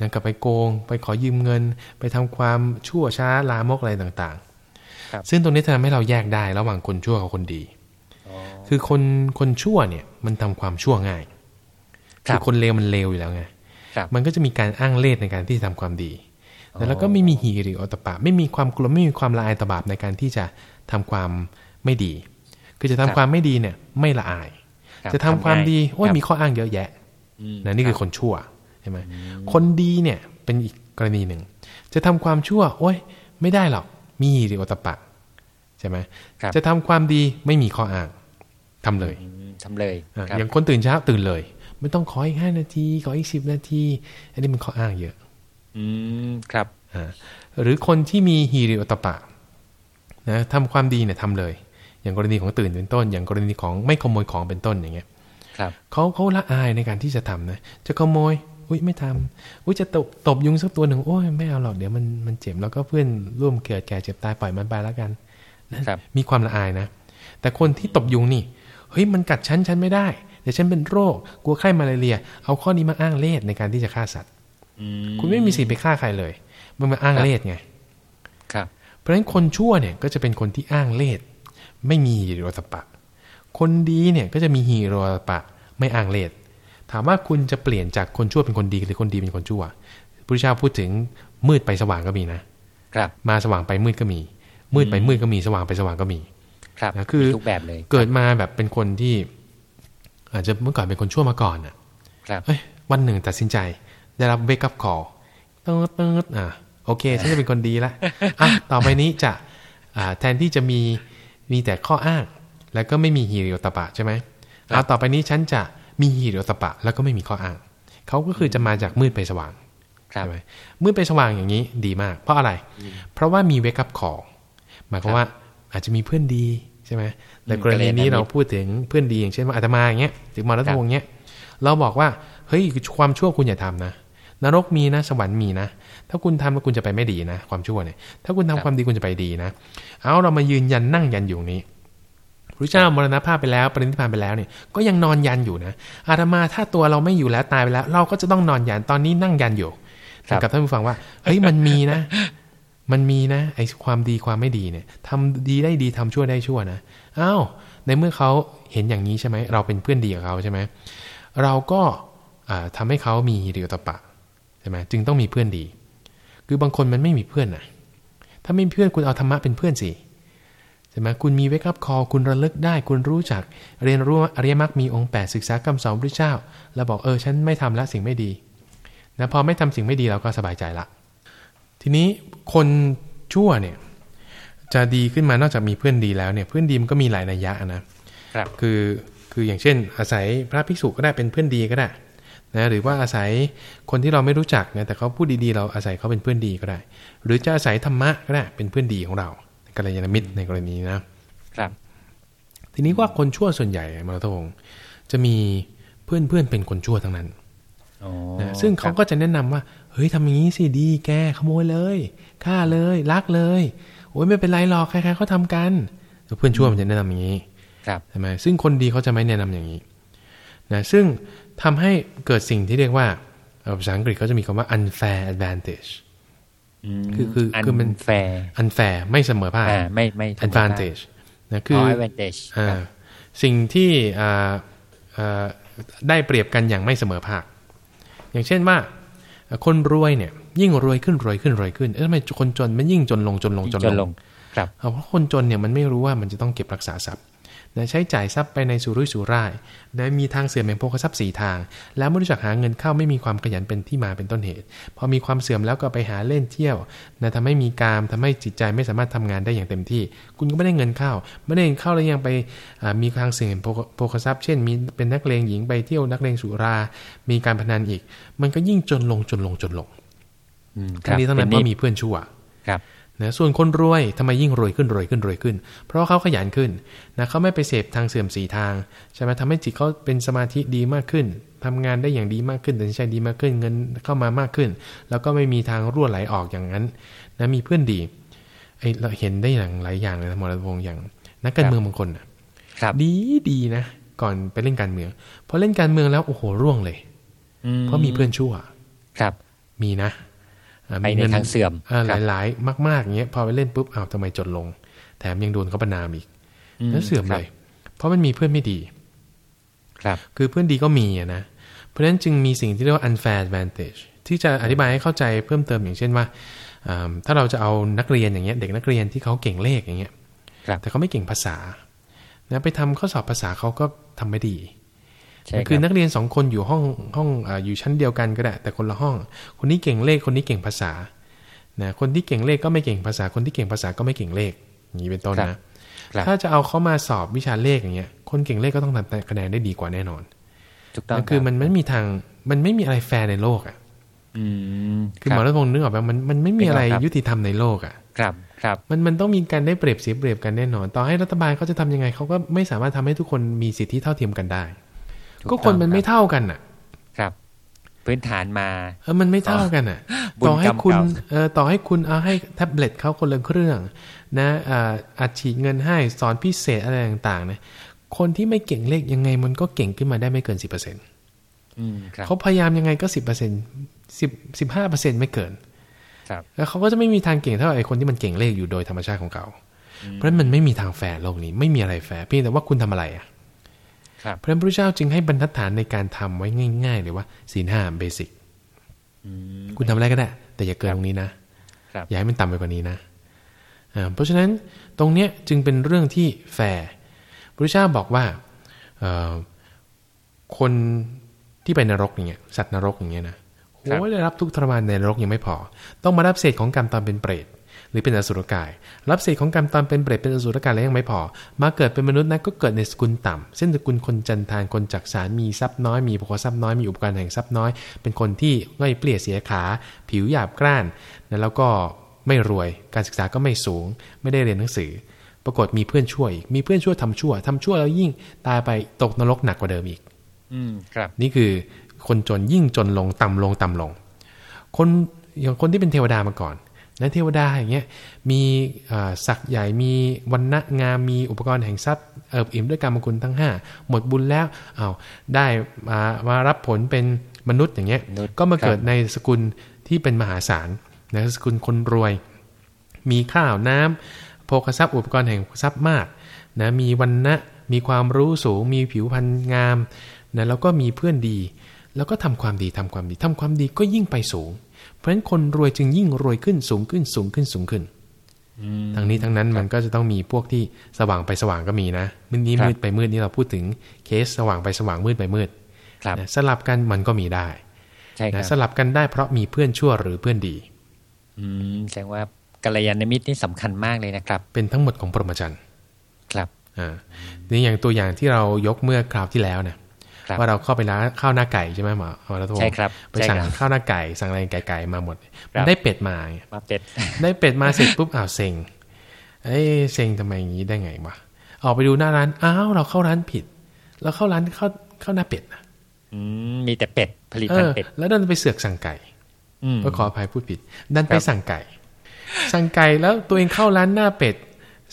นะกับไปโกง ไปขอยืมเงิน ไปทำความชั่วช้าลามกอะไรต่างครับๆซึ่งตรงนี้จะทำให้เราแยกได้ระหว่างคนชั่วกับคนดีอ๋อคือคนคนชั่วเนี่ยมันทำความชั่วง่าย ครับคือคนเลวมันเลวอยู่แล้วไงครับมันก็จะมีการอ้างเล่ห์ในการที่จะทำความดี แล้วก็ไม่มีหีริโอตปะ ไม่มีความกลัวไม่มีความละอายตบาปในการที่จะทำความไม่ดี คือจะทำครับความไม่ดีเนี่ย ไม่ละอายครับจะทำความดีง่ยโอ้ยครับมีข้ออ้างเยอะแยะอืมนะนี่คือคนชั่วใช่ไหมคนดีเนี่ยเป็นอีกกรณีหนึ่ง จะทำความชั่ว โอ้ยไม่ได้หรอก มีหิริโอตปะใช่ไหมครับจะทำความดีไม่มีข้ออ้างทำเลยทำเลยอะครับอย่างคนตื่นเช้าตื่นเลย ไม่ต้องขออีกห้านาที ขออีกสิบนาที อันนี้มันข้ออ้างเยอะ อืมครับอ่าหรือคนที่มีฮีริโอตปปะนะทำความดีเนี่ยทำเลย อย่างกรณีของตื่นเป็นต้น อย่างกรณีของไม่ขโมยของเป็นต้นอย่างเงี้ยครับเขาเขาละอายในการที่จะทำนะ จะขโมย อุ้ยไม่ทำอุ้ยจะตบตบยุงสักตัวหนึ่งโอ้ยไม่เอาหรอกเดี๋ยวมันมันเจ็บแล้วก็เพื่อนร่วมเกิดแก่เจ็บตายปล่อยมันไปแล้วกันนะครับมีความละอายนะ แต่คนที่ตบยุงนี่ เฮ้ยมันกัดฉันฉันไม่ได้ เดี๋ยวฉันเป็นโรคกลัวไข้มาลาเรีย เอาข้อนี้มาอ้างเลสในการที่จะฆ่าสัตว์อืมคุณไม่มีสิทธิ์ไปฆ่าใครเลย มันมาอ้างเลสไง ครับ เพราะฉะนั้นคนชั่วเนี่ยก็จะเป็นคนที่อ้างเลสไม่มีฮีโรตปะ คนดีเนี่ยก็จะมีฮีโรตปะ ไม่อ้างเลสถามว่าคุณจะเปลี่ยนจากคนชั่วเป็นคนดีหรือคนดีเป็นคนชั่วพระพุทธเจ้าพูดถึงมืดไปสว่างก็มีนะครับ มาสว่างไปมืดก็มี มืดไปมืดก็มีสว่างไปสว่างก็มี ครับนะคือมีทุกแบบเลย เกิดมาแบบเป็นคนที่ อาจจะเมื่อก่อนเป็นคนชั่วมาก่อนอะครับเอ้ยวันหนึ่งตัดสินใจได้รับเบ k ั p คอ l ตึ๊ดตึ๊ดอะโอเคฉันจะเป็นคนดีละอะต่อไปนี้จะอ่าแทนที่จะมีมีแต่ข้ออ้าง แล้วก็ไม่มีฮีริโอตปะใช่ไหมเอาต่อไปนี้ฉันจะมีฮีริโอตปะ แล้วก็ไม่มีข้ออ้างเขาก็คือจะมาจากมืดไปสว่างครับใช่ไหมมืดไปสว่างอย่างนี้ดีมาก เพราะอะไร เพราะว่ามีเวกั p คอ l หมายความว่าอาจจะมีเพื่อนดีใช่ไหม แต่กรณีนี้เราพูดถึงเพื่อนดีอย่างเช่นว่าอาตมาอย่างเงี้ยถึงมารัตวงศ์เงี้ยเราบอกว่าเฮ้ยความชั่วคุณอย่าทำนะนรกมีนะสวรรค์มีนะ ถ้าคุณทำแล้วคุณจะไปไม่ดีนะ ความชั่วเนี่ยถ้าคุณทำความดีคุณจะไปดีนะ เอาเรามายืนยันนั่งยันอยู่นี้พระเจ้ามรณภาพไปแล้วปรินิพพานไปแล้วเนี่ยก็ยังนอนยันอยู่นะอาตมาถ้าตัวเราไม่อยู่แล้วตายไปแล้ว เราก็จะต้องนอนยันตอนนี้นั่งยันอยู่ครับกับท่านผู้ฟังว่าเฮ้ยมันมีนะ มันมีนะไอ้ความดีความไม่ดีเนี่ยทำดีได้ดีทำชั่วได้ชั่วนะ อ้าวในเมื่อเขาเห็นอย่างนี้ใช่ไหมเราเป็นเพื่อนดีกับเขาใช่ไหมเราก็อ่าทำให้เขามีฮิริโอตปะใช่ไหมจึงต้องมีเพื่อนดี คือบางคนมันไม่มีเพื่อนนะถ้าไม่มีเพื่อนคุณเอาธรรมะเป็นเพื่อนสิใช่ไหมคุณมีเวกั p คอคุณระลึกได้ คุณรู้จักเรียนรู้ว่าอริยมรรคมีองค์แปดศึกษากรรมสอนพระเจ้า แล้วบอกเออฉันไม่ทำละสิ่งไม่ดีนะพอไม่ทำสิ่งไม่ดีเราก็สบายใจละ ทีนี้คนชั่วเนี่ย จะดีขึ้นมานอกจากมีเพื่อนดีแล้วเนี่ยเพื่อนดีมันก็มีหลายนัยยะนะครับคือคืออย่างเช่น อาศัยพระภิกษุก็ได้เป็นเพื่อนดีก็ได้นะหรือว่าอาศัยคนที่เราไม่รู้จักนะแต่เขาพูดดีๆ เราอาศัยเขาเป็นเพื่อนดีก็ได้ หรือจะอาศัยธรรมะก็ได้เป็นเพื่อนดีของเรากัลยาณมิตรในกรณีนี้นะครับ ทีนี้ว่าคนชั่วส่วนใหญ่มรดงจะมีเพื่อนเพื่อนๆเป็นคนชั่วทั้งนั้นอ๋อนะซึ่งเขาก็จะแนะนำว่า เฮ้ยทำอย่างนี้สิดี แกขโมยเลยฆ่าเลยลักเลย โอ้ยไม่เป็นไรหรอกใครๆเขาทำกันแต่เพื่อนชั่วมันจะแนะนำอย่างนี้ครับใช่ไหมซึ่งคนดีเขาจะไม่แนะนำอย่างนี้นะซึ่งทำให้เกิดสิ่งที่เรียกว่าเอ่อภาษาอังกฤษเขาจะมีคำว่า unfair advantage คือคือคือมันแฟร์ unfair ไม่เสมอภาคอ่าไม่ไม่ธรรมดา advantage นะคืคืออ advantage อ่าครับสิ่งที่อ่าอ่าได้เปรียบกันอย่างไม่เสมอภาค อย่างเช่นว่า คนรวยเนี่ย ยิ่งรวยขึ้นรวยขึ้นรวยขึ้นเอ๊ะทำไมคนจนมันยิ่งจนลงจนลงจนจนลลงงครับเอาเพราะคนจนเนี่ยมันไม่รู้ว่ามันจะต้องเก็บรักษาทรัพย์ นะใช้จ่ายทรัพย์ไปในสุรุ่ยสุร่ายนะมีทางเสื่อมแห่งโภคทรัพย์สี่ทาง แล้วไม่รู้จักหาเงินเข้าไม่มีความขยันเป็นที่มาเป็นต้นเหตุ พอมีความเสื่อมแล้วก็ไปหาเล่นเที่ยวนะทำให้มีกามทำให้จิตใจไม่สามารถทำงานได้อย่างเต็มที่ คุณก็ไม่ได้เงินเข้า ไม่ได้เงินเข้าแล้วยังไปอ่ามีทางเสื่อมแห่งโภคโภคทรัพย์ เช่น มีเป็นนักเลงหญิงไปเที่ยวนักเลงสุรา มีการพนันอีก มันก็ยิ่งจนลงจนลงจนลงอืมทั้งนี้ทั้งนั้นเพเป็ราะมีเพื่อนชั่วครับ นะส่วนคนรวยทำไมยิ่งรวยขึ้นรวยขึ้นรวยขึ้น เพราะว่าเขาขยันขึ้นนะเขาไม่ไปเสพทางเสื่อมสีทางใช่ไหมทำให้จิตเขาเป็นสมาธิดีมากขึ้นทำงานได้อย่างดีมากขึ้นตัดสินใจดีมากขึ้นเงินเข้ามามากขึ้น แล้วก็ไม่มีทางรั่วไหลออกอย่างนั้นนะมีเพื่อนดีไอเราเห็นได้อย่างหลายอย่างเลยนะหมอรัตพงศ์อย่างนักการเมืองบางคนน่ะครับดีดีนะ ก่อนไปเล่นการเมืองพอเล่นการเมืองแล้วโอ้โหร่วงเลยอืเพราะมีเพื่อนชั่วครับ มีนะอ่า ไปมีในงิทางเสื่อมอ่าครับหลายๆ มากๆอย่างเงี้ยพอไปเล่นปุ๊บอ้าวทำไมจนลง แถมยังโดนเขาประนามอีกแล้วเสื่อมเลย เพราะมันมีเพื่อนไม่ดี ครับ คือเพื่อนดีก็มีอะนะ เพราะฉะนั้นจึงมีสิ่งที่เรียกว่า unfair advantage ที่จะอธิบายให้เข้าใจเพิ่มเติมอย่างเช่นว่าอ่าถ้าเราจะเอานักเรียนอย่างเงี้ย เด็กนักเรียนที่เขาเก่งเลขอย่างเงี้ยครับแต่เขาไม่เก่งภาษานะไปทำข้อสอบภาษาเขาก็ทำไม่ดีใช่ คคือรับนักเรียนสองคนอยู่ห้องห้องอาอยู่ชั้นเดียวกันก็ได้ แต่คนละห้อง คนนี้เก่งเลขคนนี้เก่งภาษานะคนที่เก่งเลขก็ไม่เก่งภาษา คนที่เก่งภาษาก็ไม่เก่งเลขอย่างนี้เป็นต้นนะครับถ้าจะเอาเขามาสอบวิชาเลขอย่างเงี้ย คนเก่งเลขก็ต้องทำคะแนนได้ดีกว่าแน่นอนถูกต้องคือรับมันไม่มีทางมันไม่มีอะไรแฟร์ในโลกอะอืมคือหมอรัตพงศ์นึกออกไหมมันมันไม่มีอะไรนึกออกครับยุติธรรมในโลกอะ ครับ ครับ มันมันต้องมีการได้เปรียบเสียเปรียบกันแน่นอน ต่อให้รัฐบาลเขาจะทำยังไงเขาก็ไม่สามารถทำให้ทุกคนมีสิทธิเท่าเทียมกันได้ถู ก็คนมันไม่ต้องรับเท่ากันอะ ครับ พื้นฐานมาเออมันไม่เท่ากันอะบุญต่อให้กรรมคุณเก่าเออต่อให้คุณเอาให้แท็บเล็ตเขาคนละเครื่อง นะอ่าอัดฉีดเงินให้สอนพิเศษอะไรต่างๆนะคนที่ไม่เก่งเลขยังไงมันก็เก่งขึ้นมาได้ไม่เกินสิบเปอร์เซ็นต์อืมครับเขาพยายามยังไงก็สิบเปอร์เซ็นต์สิบสิบห้าเปอร์เซ็นต์ไม่เกินครับแล้วเขาก็จะไม่มีทางเก่งเท่าไอ้คนที่มันเก่งเลขอยู่โดยธรรมชาติของเขา เพราะฉะนั้นมันไม่มีทางแฟร์โลกนี้ไม่มีอะไรแฟร์เพียงแต่ว่าคุณทำอะไรอะครับ เพราะฉะนั้นพระเจ้าจึงให้บรรทัดฐานในการทำไว้ง่าย ๆ เลยว่าศีลห้า basic อืมคุณทำอะไรก็ได้ แต่อย่าเกินตรงนี้นะครับอย่าให้มันต่ำไปกว่านี้นะอ่าเพราะฉะนั้นตรงเนี้ยจึงเป็นเรื่องที่แฟร์พระเจ้าบอกว่าเอ่อคนที่ไปนรกอย่างเงี้ยสัตว์นรกอย่างเงี้ยนะโอ้ยได้รับทุกข์ทรมานในนรกยังไม่พอ ต้องมารับเศษของกรรมตอนเป็นเปรต หรือเป็นอสุรกาย รับเศษของกรรมตอนเป็นเปรตเป็นอสุรกายแล้วยังไม่พอ มาเกิดเป็นมนุษย์นะก็เกิดในสกุลต่ำเส้นสกุลคนจันทานคนจักสารมีทรัพย์น้อยมีบุคคลทรัพย์น้อยมีอุปกรณ์แห่งทรัพย์น้อย เป็นคนที่ง่อยเปลี่ยเสียขา ผิวหยาบกร้านนะแล้วก็ไม่รวยการศึกษาก็ไม่สูง ไม่ได้เรียนหนังสือ ปรากฏมีเพื่อนช่วยอีกมีเพื่อนช่วยทำชั่วทำชั่วแล้วยิ่งตายไปตกนรกหนักกว่าเดิมอีก อืมครับ นี่คือคนจนยิ่งจนลงต่ำลงต่ำลง คนอย่างคนที่เป็นเทวดามาก่อน นะเทวดาอย่างเงี้ยมีเอ่อศักดิ์ใหญ่มีวันณะงามมีอุปกรณ์แห่งทรัพย์เอิบอิ่มด้วยกรรมคุณทั้ง 5 หมดบุญแล้วเอาวได้มามารับผลเป็นมนุษย์อย่างเงี้ยมนุษย์ก็มาครับเกิดในสกุลที่เป็นมหาศาลนะสกุลคนรวย มีข้าวน้ำโภคทรัพย์อุปกรณ์แห่งทรัพย์มากนะมีวันนะมีความรู้สูง มีผิวพรรณงามนะแล้วก็มีเพื่อนดี แล้วก็ทำความดีทำความดีทำความดีก็ยิ่งไปสูงเพ ราะฉะนั้นคนรวยจึงยิ่งรวยขึ้นสูงขึ้นสูงขึ้นสูงขึ้นอืมทั้งนี้ทั้งนั้นมันก็จะต้องมีพวกที่สว่างไปสว่างก็มีนะมืดนี้ครับมืดไปมืดนี่เราพูดถึงเคสสว่างไปสว่างมืดไปมืดครับนะสลับกันมันก็มีได้ใช่ครันะบสลับกันได้เพราะมีเพื่อนชั่วหรือเพื่อนดี อืมแสดงว่ากัลยาณมิตรนี่สำคัญมากเลยนะครับ เป็นทั้งหมดของพรหมจรรย์ครับอ่านี่อย่างตัวอย่างที่เรายกเมื่อคราวที่แล้วเนี่ยครับ ว่าเราเข้าไปร้านข้าวหน้าไก่ใช่ไหมหมอหมอรัตพงศ์ใช่ครับไปใช่สั่งครับข้าวหน้าไก่ สั่งอะไรไก่ๆมาหมดครับได้เป็ดมาไงมาเป็ดได้เป็ดมาเสร็จปุ๊บอ้าวเซ็งเอ้ยเซ็งทำไมอย่างนี้ได้ไงวะออกไปดูหน้าร้านอ้าวเราเข้าร้านผิดเราเข้าร้านข้าวข้าวหน้าเป็ดนะอืมมีแต่เป็ดผลิตเอภัณอฑ์เป็ดแล้วดันไปเสือกสั่งไก่อืมก็ขออภัยพูดผิด ดันไปครับสั่งไก่ สั่งไก่แล้วตัวเองเข้าร้านหน้าเป็ด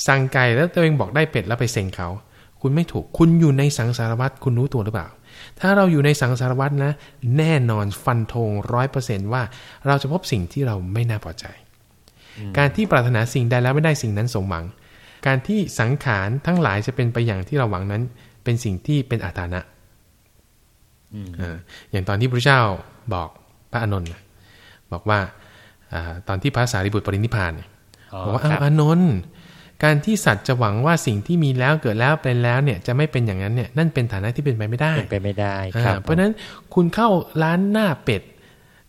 สั่งไก่แล้วตัวเองบอกได้เป็ดแล้วไปเซ็งเขา คุณไม่ถูก คุณอยู่ในสังสารวัตรคุณรู้ตัวหรือเปล่า ถ้าเราอยู่ในสังสารวัตรนะ แน่นอนฟันธงร้อยเปอร์เซนว่า เราจะพบสิ่งที่เราไม่น่าพอใจ การที่ปรารถนาสิ่งใดแล้วไม่ได้สิ่งนั้นสมหวัง การที่สังขารทั้งหลายจะเป็นไปอย่างที่เราหวังนั้น เป็นสิ่งที่เป็นอาถานะอืมอ่าอย่างตอนที่พระเจ้าบอกพระอานนท์นะบอกว่าอาตอนที่พระสารีบุตรปรินิพพานเนี่ยอ๋อบอกว่าคอ้ารัวบอานนท์ การที่สัตว์จะหวังว่าสิ่งที่มีแล้วเกิดแล้วเป็นแล้วเนี่ยจะไม่เป็นอย่างนั้นเนี่ยนั่นเป็นฐานะที่เป็นไปไม่ได้เป็นไปไม่ได้อ่าครับเพราะฉะนั้นคุณเข้าร้านหน้าเป็ด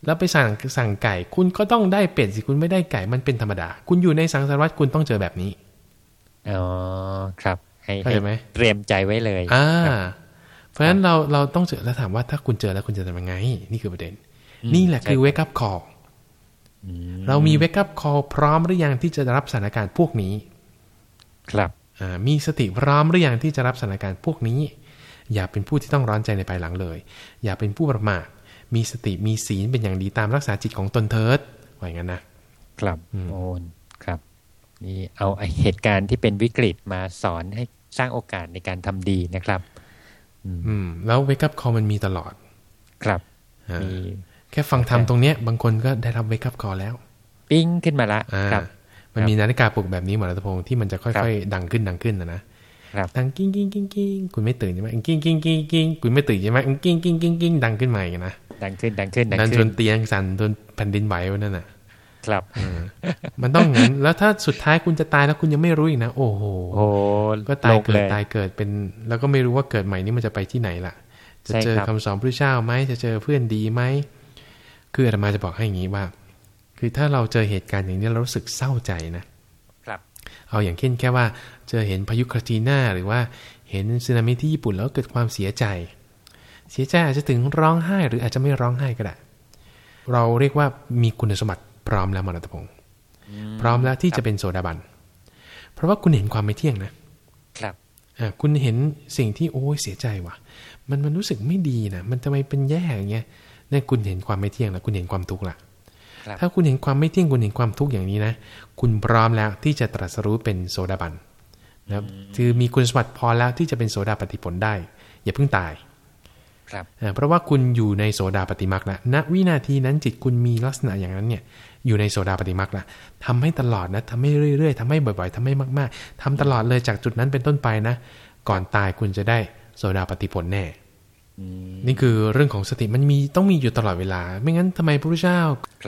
แล้วไปสั่งสั่งไก่ คุณก็ต้องได้เป็ดสิคุณไม่ได้ไก่มันเป็นธรรมดา คุณอยู่ในสังสารวัฏคุณต้องเจอแบบนี้อ๋อครับให้เข้าใจไหมเตรียมใจไว้เลยอ่าครับเพราะฉะนั้นเราเราต้องเจอแล้วถามว่าถ้าคุณเจอแล้วคุณจะทำยังไง นี่คือประเด็นอืมนี่แหละคือใช่ wake up call อืมเรามี wake up call พร้อมหรือยังที่จะรับสถานการณ์พวกนี้ ครับอ่ามีสติพร้อมหรือยังที่จะรับสถานการณ์พวกนี้ อย่าเป็นผู้ที่ต้องร้อนใจในภายหลังเลย อย่าเป็นผู้ประมาทมีสติมีศีลเป็นอย่างดีตามรักษาจิตของตนเถิดว่าอย่างนั้นนะครับอืมโอนครับ นี่เอาไอ้เหตุการณ์ที่เป็นวิกฤตมาสอนให้สร้างโอกาสในการทำดีนะครับ อืม แล้ว wake up call มันมีตลอด ครับอ่ามีแค่ฟังธรรมตรงเนี้ย บางคนก็ได้รับ wake up call แล้ว ปิ้งขึ้นมาละอ่าครับ มันมีนาฬิกาปลุกแบบนี้หมอรัตพงศ์ที่มันจะครัค่อยบๆดังขึ้นดังขึ้นนะนะครับดังกิ้งกิ้งกิ้งกิ้งคุณไม่ตื่นใช่ไหมกิ้งกิ้งกิ้งกิ้งคุณไม่ตื่นใช่ไหมกิ้งกิ้งกิ้งกิ้งดังขึ้นมาอีกนะดังขึ้นดังขึ้นดังดันจขึ้นนเตียงสั่นจนแผ่นดินไหววะนั่นน่ะ ครับเออมันต้องอย่างนั้นแล้วถ้าสุดท้ายคุณจะตายแล้วคุณยังไม่รู้อีกนะ โอ้โหโอ้ก็ตายลงเกิเลดตายเกิดเป็น แล้วก็ไม่รู้ว่าเกิดใหม่นี้มันจะไปที่ไหนล่ะ จะใช่เจอครับคำสอนพระเจ้าไหมจะเจอเพื่อนดีไหมคืออาตมาจะบอกให้อย่างนี้ว่า คือถ้าเราเจอเหตุการณ์อย่างนี้เรารู้สึกเศร้าใจนะครับ เอาอย่างเช่นแค่ว่าเจอเห็นพายุคาทีน่าหรือว่าเห็นสึนามิที่ญี่ปุ่นแล้วเกิดความเสียใจ เสียใจอาจจะถึงร้องไห้ หรืออาจจะไม่ร้องไห้ก็ได้ เราเรียกว่ามีคุณสมบัติพร้อมแล้วมรดพงศ์พร้อมแล้วที่จะเป็นโซดาบัน เพราะว่าคุณเห็นความไม่เที่ยงนะ ครับอ่าคุณเห็นสิ่งที่โอ้ยเสียใจว่ะ มันมันรู้สึกไม่ดีนะ มันทำไมเป็นแย่อย่างเงี้ยเนี่ยคุณเห็นความไม่เที่ยงแล้วคุณเห็นความทุกข์ละ ถ้าคุณเห็นความไม่เที่ยงคุณเห็นความทุกข์อย่างนี้นะ คุณพร้อมแล้วที่จะตรัสรู้เป็นโซดาบันนะครับคือมีคุณสมบัติพอแล้วที่จะเป็นโสดาปฏิผลได้ อย่าเพิ่งตายครับเพราะว่าคุณอยู่ในโสดาปฏิมักแล้วณวินาทีนั้นจิตคุณมีลักษณะอย่างนั้นเนี่ย อยู่ในโสดาปฏิมักแล้วทำให้ตลอดนะทำให้เรื่อยๆทำให้บ่อยๆทำให้มาก ๆทำตลอดเลยจากจุดนั้นเป็นต้นไปนะ ก่อนตายคุณจะได้โสดาปฏิผลแน่ นี่คือเรื่องของสติมันมีต้องมีอยู่ตลอดเวลา ไม่งั้นทำไมพระพุทธเจ้า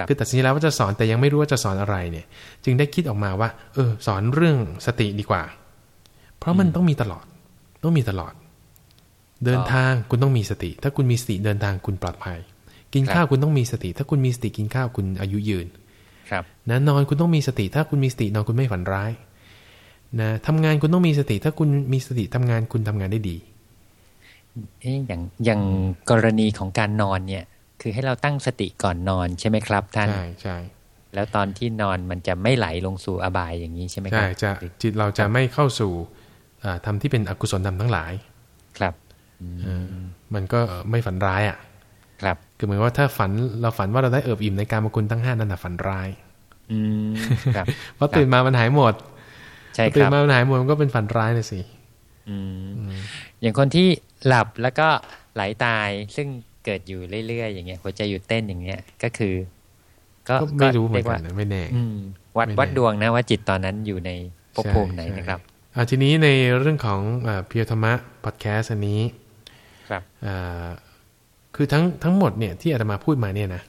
คือตัดสินแล้วว่าจะสอนแต่ยังไม่รู้ว่าจะสอนอะไรเนี่ย จึงได้คิดออกมาว่า เออ สอนเรื่องสติดีกว่า เพราะมันต้องมีตลอด ต้องมีตลอด เดินทางคุณต้องมีสติ ถ้าคุณมีสติเดินทางคุณปลอดภัย กินข้าวคุณต้องมีสติ ถ้าคุณมีสติกินข้าวคุณอายุยืน ครับนะนอนคุณต้องมีสติ ถ้าคุณมีสตินอนคุณไม่ฝันร้ายนะทำงานคุณต้องมีสติ ถ้าคุณมีสติทำงานคุณทำงานได้ดี เอ๊ะอย่างอย่างกรณีของการนอนเนี่ย คือให้เราตั้งสติก่อนนอนใช่ไหมครับ ท่านใช่ใช่แล้วตอนที่นอนมันจะไม่ไหลลงสู่อบายอย่างนี้ใช่ไหมครัใช่จะจิตเราจะไม่เข้าสู่อ่าทำที่เป็นอกุศลธรรมทั้งหลาย ครับเออมันก็ไม่ฝันร้ายอะ ครับ คือเหมือนว่าถ้าฝันเราฝันว่าเราได้เอิบอิ่มในการมคุณทั้งห้านั่นน่ะฝันร้าย อืมครับเพราะตื่นมามันหายหมดใช่คตื่นรับมามันหายหมดมันก็เป็นฝันร้ายเลยสิ อืมอย่างคนที่หลับแล้วก็ไหลตายซึ่งเกิดอยู่เรื่อยๆอย่างเงี้ยหัวใจหยุดเต้นอย่างเงี้ยก็คือ ก็ก็ไม่รู้เหมือนรียกัว่านนะไม่แน่อืมวัดไม่แน่วัดดวงนะว่าจิตตอนนั้นอยู่ในภพภูมิไหนใช่นะครับอ่าทีนี้ในเรื่องของเพียวธรรมะพอดแคสต์อันนี้ครับอ่าคือทั้งทั้งหมดเนี่ยที่อาตมาพูดมาเนี่ยนะ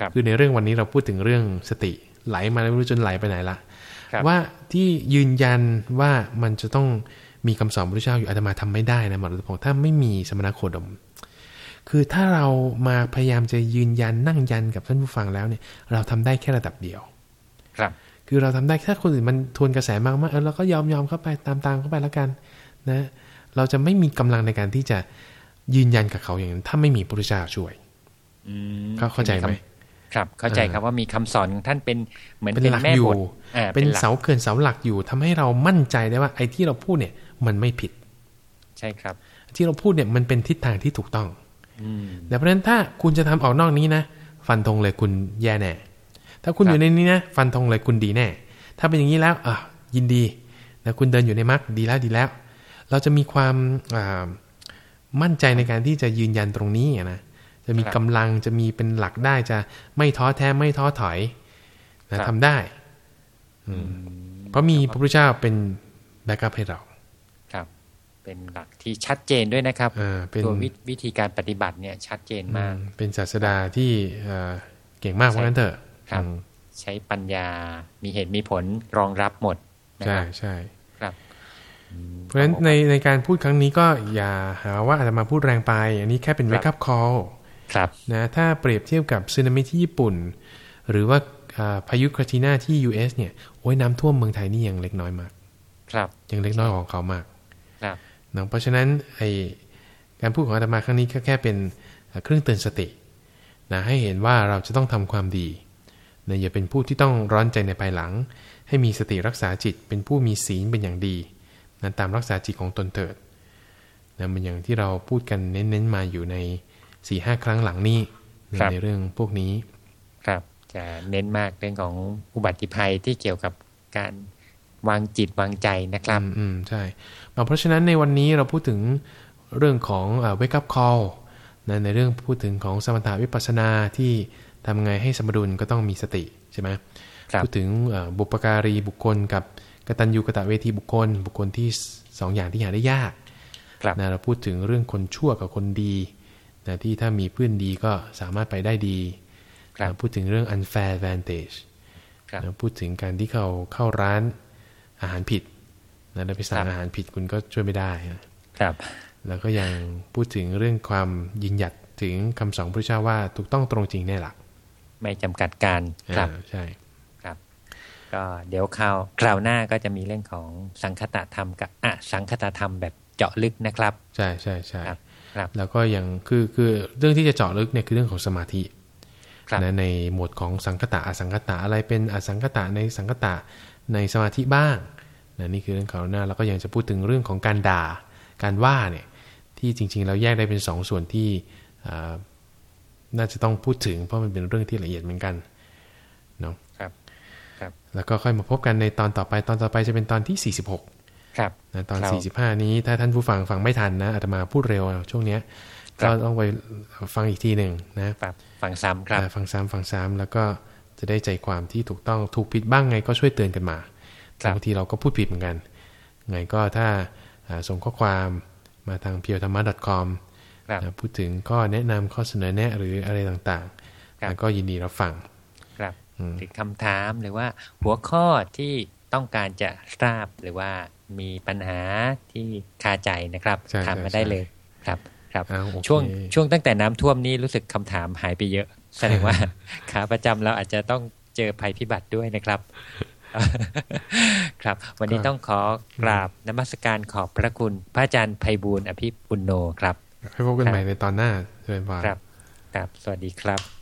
ครับอในเรื่องวันนี้เราพูดถึงเรื่องสติไหลมาแล้วไม่รู้จนไหลไปไหนละครับว่าที่ยืนยันว่ามันจะต้อง มีคำสอนพระพุทธเจ้าอยู่อาตมาทำไม่ได้นะหมอรุตพงศ์ถ้าไม่มีสมณโคดม คือถ้าเรามาพยายามจะยืนยันนั่งยันกับท่านผู้ฟังแล้วเนี่ย เราทำได้แค่ระดับเดียว ครับ คือเราทำได้ถ้าคนอื่นมันทวนกระแสมากๆเออเราก็ยอมยอมเข้าไปตามตามเข้าไปแล้วกันนะ เราจะไม่มีกำลังในการที่จะยืนยันกับเขาอย่างนั้นถ้าไม่มีพระพุทธเจ้าช่วยอืมเขาเข้าใจไหมครับเข้าใจครับว่ามีคำสอนของท่านเป็นเหมือนเป็นเป็นหลักแม่อบยู่ทอ่าเป็นหลักเสาเขื่อนเสาหลักอยู่ทำให้เรามั่นใจได้ว่าไอ้ที่เราพูดเนี่ย มันไม่ผิด ใช่ครับ ที่เราพูดเนี่ยมันเป็นทิศทางที่ถูกต้องอืมแต่เพราะฉะนั้นถ้าคุณจะทำออกนอกนี้นะ ฟันธงเลยคุณแย่แน่ ถ้าคุณครับอยู่ในนี้นะ ฟันธงเลยคุณดีแน่ ถ้าเป็นอย่างนี้แล้วอะยินดีนะคุณเดินอยู่ในมรรคดีแล้วดีแล้ว เราจะมีความอ่ามั่นใจในการที่จะยืนยันตรงนี้อะนะจะมีกำลังจะมีเป็นหลักได้จะไม่ท้อแท้ไม่ท้อถอยนะทำได้ อืมเพราะมีพระพุทธเจ้าเป็น backup ให้เราครับ เป็นหลักที่ชัดเจนด้วยนะครับอ่าเป็นตัววิวิธีการปฏิบัติเนี่ยชัดเจนมากอืมเป็นศาสดาที่เอ่อเก่งมากเพราะงั้นเถอะครับอืมใช้ปัญญามีเหตุมีผลรองรับหมดนะครับใช่ใช่ครับ เพราะฉะนั้นในในการพูดครั้งนี้ก็อย่าหาว่าอาจจะมาพูดแรงไป อันนี้แค่เป็น wake up call ครับนะถ้าเปรียบเทียบกับสึนามิที่ญี่ปุ่น หรือว่าอ่าพายุคาทีน่าที่ US เนี่ยโอ้ยน้ำท่วมเมืองไทยนี่ยังเล็กน้อยมาก ครับยังเล็กน้อยกว่าของเขามากครับ นะเพราะฉะนั้นไอการพูดของอาตมาครั้งนี้ก็แค่เป็นเครื่องเตือนสตินะให้เห็นว่าเราจะต้องทำความดีนะอย่าเป็นผู้ที่ต้องร้อนใจในภายหลัง ให้มีสติรักษาจิต เป็นผู้มีศีลเป็นอย่างดีนะตามรักษาจิตของตนเถิดนะมันอย่างที่เราพูดกันเน้นๆมาอยู่ในสี่ห้าครั้งหลังนี้นะในเรื่องพวกนี้ ครับจะเน้นมากเรื่องของอุบัติภัยที่เกี่ยวกับการ วางจิตวางใจนะครับ อืมอืมใช่อ่าเพราะฉะนั้นในวันนี้เราพูดถึงเรื่องของอ่า wake up call นะในเรื่องพูดถึงของสมถะวิปัสสนาที่ทำไงให้สมดุลก็ต้องมีสติใช่ไหมครับพูดถึงอ่าบุปการีบุคคลกับกตัญญูกตเวทีบุคคล บุคคลที่สองอย่างที่หาได้ยากครับนะเราพูดถึงเรื่องคนชั่วกับคนดีนะที่ถ้ามีเพื่อนดีก็สามารถไปได้ดีครับนะพูดถึงเรื่อง unfair advantage ครับนะพูดถึงการที่เขาเข้าร้าน อาหารผิดนะแล้วไปสั่ครังบอาหารผิดคุณก็ช่วยไม่ได้นะครับ แล้วก็ยังพูดถึงเรื่องความยืนหยัดถึงคำสอนพระเจ้าว่าถูกต้องตรงจริงแน่หลัก ไม่จำกัดการครับอ่าใช่ครับ ก็เดี๋ยวคราวคราวหน้าก็จะมีเรื่องของสังคตธรรมกับอะสังคตธรรมแบบเจาะลึกนะครับ ใช่ใช่ใช่ครับครับแล้วก็อย่างคือคือเรื่องที่จะเจาะลึกเนี่ยคือเรื่องของสมาธิครับนะในหมวดของสังคตะอสังคตะอะไรเป็นอสังคตะในสังคตะ ในสมาธิบ้างนะนี่คือเรื่องคราวหน้าแล้วก็ยังจะพูดถึงเรื่องของการด่า การว่าเนี่ยที่จริงๆเราแยกได้เป็นสองส่วนที่อ่าน่าจะต้องพูดถึง เพราะมันเป็นเรื่องที่ละเอียดเหมือนกันเนาะครับครับ แล้วก็ค่อยมาพบกันในตอนต่อไปตอนต่อไปจะเป็นตอนที่ 46 ครับนะตอนครับ45 นี้ถ้าท่านผู้ฟังฟังไม่ทันนะอาตมาพูดเร็วช่วงเนี้ยครัก็บต้องไปฟังอีกทีหนึ่งนะครับฟังซ้ำครับอ่าฟังซ้ำฟังซ้ำแล้วก็ จะได้ใจความที่ถูกต้องถูกผิดบ้างไงก็ช่วยเตือนกันมาครับบางทีเราก็พูดผิดเหมือนกัน ไงก็ถ้าอ่าส่งข้อความมาทาง p พียวธรรมะ .com ครับนะพูดถึงข้อแนะนำข้อเสนอแนะหรืออะไรต่างครับๆแล้วก็ยินดีรับฟังครับอืมหรือคำถามหรือว่าหัวข้อที่ต้องการจะทราบหรือว่ามีปัญหาที่คาใจนะครับใช่ถามใช่มาได้ใช่เลยครับ ครับอ้าวโอเคช่วงช่วงตั้งแต่น้ำท่วมนี้รู้สึกคำถามหายไปเยอะ แสดงว่าขาประจำเราอาจจะต้องเจอภัยพิบัติด้วยนะครับ ครับ วันนี้ต้องขอกราบนมัสการขอบพระคุณ พระอาจารย์ไพบูลย์อภิปุณโนครับให้พบกันใหม่ในตอนหน้าเชิญพรครับครับ สวัสดีครับ